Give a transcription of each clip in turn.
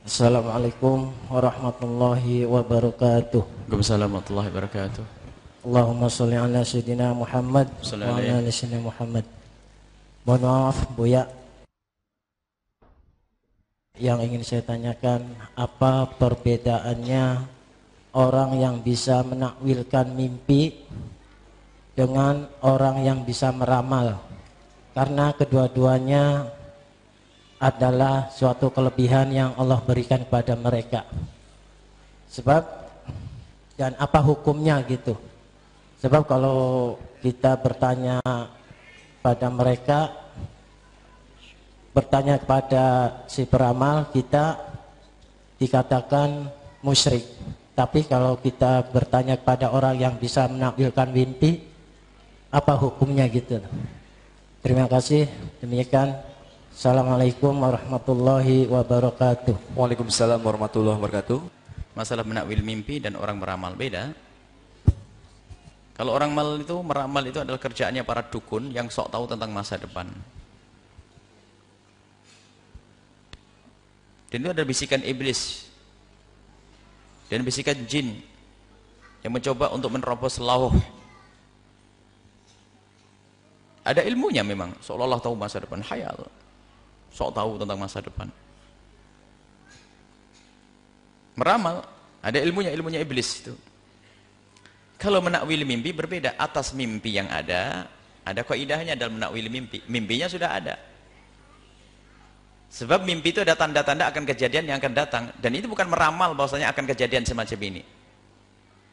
Assalamualaikum warahmatullahi wabarakatuh. Waalaikumsalam warahmatullahi wabarakatuh. Allahumma sholli ala sayyidina Muhammad wa ala ali sayyidina Muhammad. Mohon maaf Buya. Yang ingin saya tanyakan apa perbedaannya orang yang bisa menakwilkan mimpi dengan orang yang bisa meramal? Karena kedua-duanya adalah suatu kelebihan yang Allah berikan kepada mereka. Sebab dan apa hukumnya gitu. Sebab kalau kita bertanya pada mereka bertanya kepada si peramal kita dikatakan musyrik. Tapi kalau kita bertanya kepada orang yang bisa menampilkan mimpi apa hukumnya gitu. Terima kasih. Demikian. Assalamualaikum warahmatullahi wabarakatuh. Waalaikumsalam warahmatullahi wabarakatuh. Masalah menakwil mimpi dan orang meramal beda. Kalau orang mal itu meramal itu adalah kerjaannya para dukun yang sok tahu tentang masa depan. Dan itu ada bisikan iblis dan bisikan jin yang mencoba untuk menerobos lauh. Ada ilmunya memang, seolah-olah tahu masa depan, hayal. Sok tahu tentang masa depan. Meramal, ada ilmunya, ilmunya iblis itu. Kalau menakwil mimpi berbeda, atas mimpi yang ada, ada kaidahnya dalam menakwil mimpi. Mimpinya sudah ada. Sebab mimpi itu ada tanda-tanda akan kejadian yang akan datang dan itu bukan meramal bahwasanya akan kejadian semacam ini.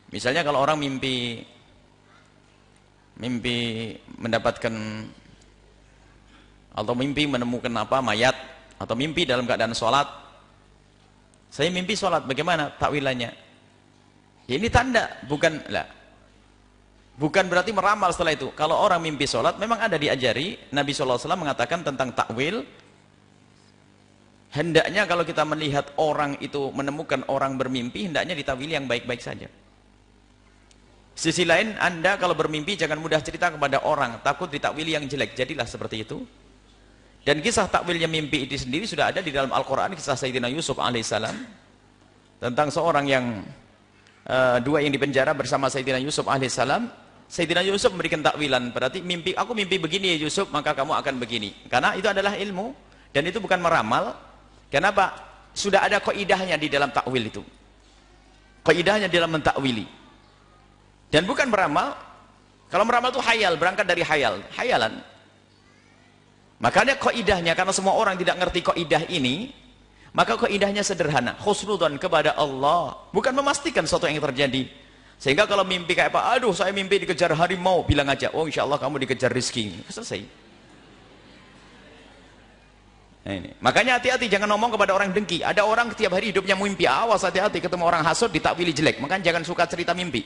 Misalnya kalau orang mimpi mimpi mendapatkan atau mimpi menemukan apa mayat. Atau mimpi dalam keadaan sholat. Saya mimpi sholat bagaimana takwilannya? Ya ini tanda bukan lah. Bukan berarti meramal setelah itu. Kalau orang mimpi sholat memang ada diajari. Nabi SAW mengatakan tentang takwil. Hendaknya kalau kita melihat orang itu menemukan orang bermimpi hendaknya ditawili yang baik-baik saja. Sisi lain, Anda kalau bermimpi jangan mudah cerita kepada orang, takut ditakwili yang jelek. Jadilah seperti itu. Dan kisah takwilnya mimpi itu sendiri sudah ada di dalam Al-Quran, kisah Sayyidina Yusuf alaihissalam. Tentang seorang yang, uh, dua yang dipenjara bersama Sayyidina Yusuf alaihissalam. Sayyidina Yusuf memberikan takwilan, berarti mimpi, aku mimpi begini ya Yusuf, maka kamu akan begini. Karena itu adalah ilmu, dan itu bukan meramal. Kenapa? Sudah ada koidahnya di dalam takwil itu. Koidahnya dalam mentakwili. Dan bukan meramal. Kalau meramal itu hayal, berangkat dari hayal. Hayalan. Makanya koidahnya, karena semua orang tidak ngerti koidah ini, maka koidahnya sederhana. Khusnudon kepada Allah. Bukan memastikan sesuatu yang terjadi. Sehingga kalau mimpi kayak apa, aduh saya mimpi dikejar harimau, bilang aja, oh insya Allah kamu dikejar rizki. Selesai. Nah, ini. Makanya hati-hati jangan ngomong kepada orang dengki. Ada orang setiap hari hidupnya mimpi. Awas hati-hati ketemu orang hasut ditakwili jelek. Makanya jangan suka cerita mimpi.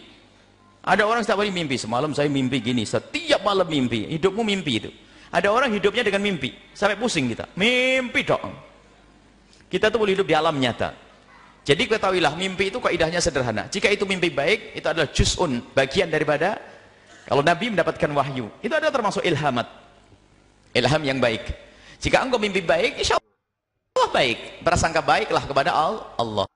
Ada orang setiap hari mimpi, semalam saya mimpi gini, setiap malam mimpi, hidupmu mimpi itu. Ada orang hidupnya dengan mimpi, sampai pusing kita. Mimpi dong. Kita tuh boleh hidup di alam nyata. Jadi ketahuilah, mimpi itu kaidahnya sederhana. Jika itu mimpi baik, itu adalah juz'un, bagian daripada kalau Nabi mendapatkan wahyu. Itu adalah termasuk ilhamat. Ilham yang baik. Jika engkau mimpi baik, insya Allah baik. Berasangka baiklah kepada Allah.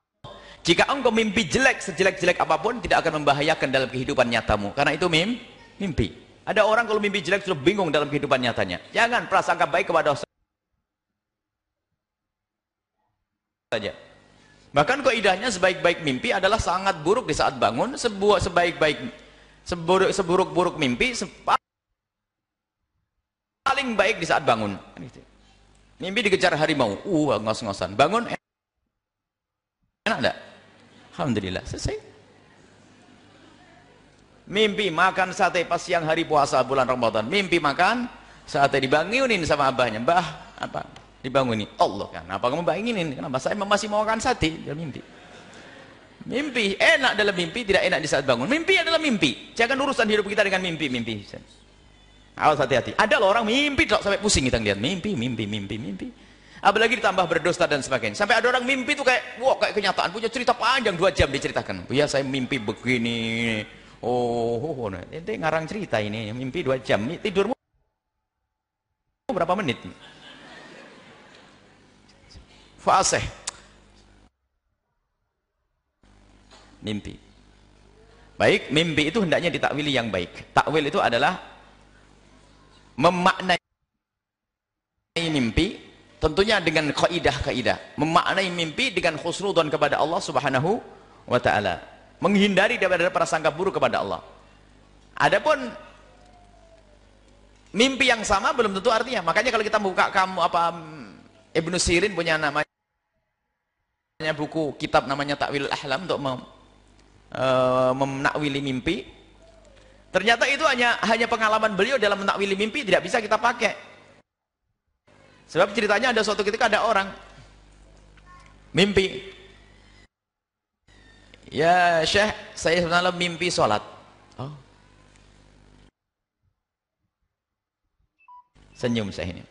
Jika engkau mimpi jelek, sejelek-jelek apa pun, tidak akan membahayakan dalam kehidupan nyatamu. Karena itu mim, mimpi. Ada orang kalau mimpi jelek sudah bingung dalam kehidupan nyatanya. Jangan prasangka baik kepada saja. Bahkan kaidahnya sebaik-baik mimpi adalah sangat buruk di saat bangun, sebuah sebaik-baik seburuk seburuk-buruk mimpi paling baik di saat bangun. Mimpi dikejar harimau, uh ngos-ngosan. Bangun enak enggak? Alhamdulillah, selesai. Mimpi makan sate pas siang hari puasa bulan Ramadan. Mimpi makan sate dibangunin sama abahnya. Mbah, apa? Dibangunin. Allah kan. Apa kamu bangunin? Kenapa? Saya masih mau makan sate. Dia mimpi. Mimpi enak dalam mimpi, tidak enak di saat bangun. Mimpi adalah mimpi. Jangan urusan hidup kita dengan mimpi-mimpi. Awas hati-hati. Ada loh orang mimpi kok sampai pusing kita lihat mimpi, mimpi, mimpi, mimpi. Apalagi ditambah berdosa dan sebagainya. Sampai ada orang mimpi itu kayak, wah kayak kenyataan. Punya cerita panjang, dua jam diceritakan. Ya saya mimpi begini. Oh, oh, oh. Ngarang cerita ini. Mimpi dua jam. Tidurmu berapa menit? Fasih. mimpi baik mimpi itu hendaknya ditakwili yang baik takwil itu adalah memaknai mimpi tentunya dengan kaidah-kaidah memaknai mimpi dengan khusnudon kepada Allah subhanahu wa ta'ala menghindari daripada prasangka buruk kepada Allah. Adapun mimpi yang sama belum tentu artinya. Makanya kalau kita buka kamu apa Ibnu Sirin punya namanya buku kitab namanya Takwil Ahlam untuk mem, uh, menakwili mimpi. Ternyata itu hanya hanya pengalaman beliau dalam menakwili mimpi tidak bisa kita pakai. Sebab ceritanya ada suatu ketika ada orang mimpi ya Syekh saya sebenarnya mimpi sholat. Oh. senyum saya ini.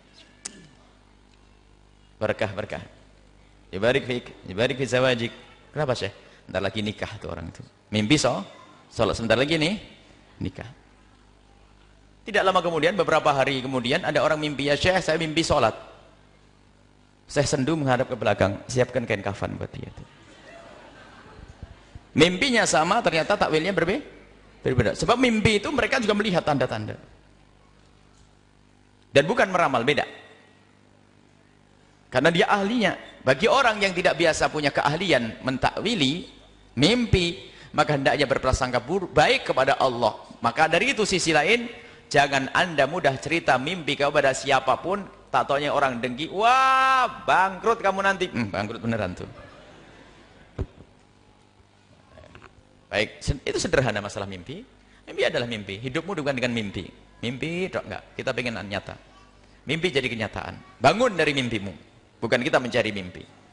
Berkah berkah. Dibarik fik dibarik fi zawajik. Kenapa sih Bentar lagi nikah tuh orang itu. Mimpi so sholat sebentar lagi nih nikah. Tidak lama kemudian beberapa hari kemudian ada orang mimpi ya syekh saya mimpi sholat. Saya sendu menghadap ke belakang siapkan kain kafan buat dia tuh. Mimpinya sama ternyata takwilnya berbeda. Sebab mimpi itu mereka juga melihat tanda-tanda. Dan bukan meramal beda. Karena dia ahlinya. Bagi orang yang tidak biasa punya keahlian mentakwili mimpi maka hendaknya berprasangka buruk baik kepada Allah. Maka dari itu sisi lain jangan anda mudah cerita mimpi kepada siapa pun tak taunya orang dengki wah bangkrut kamu nanti. Hmm, bangkrut beneran tuh baik itu sederhana masalah mimpi. Mimpi adalah mimpi. Hidupmu bukan dengan mimpi. Mimpi dok enggak. Kita pengen nyata. Mimpi jadi kenyataan. Bangun dari mimpimu. Bukan kita mencari mimpi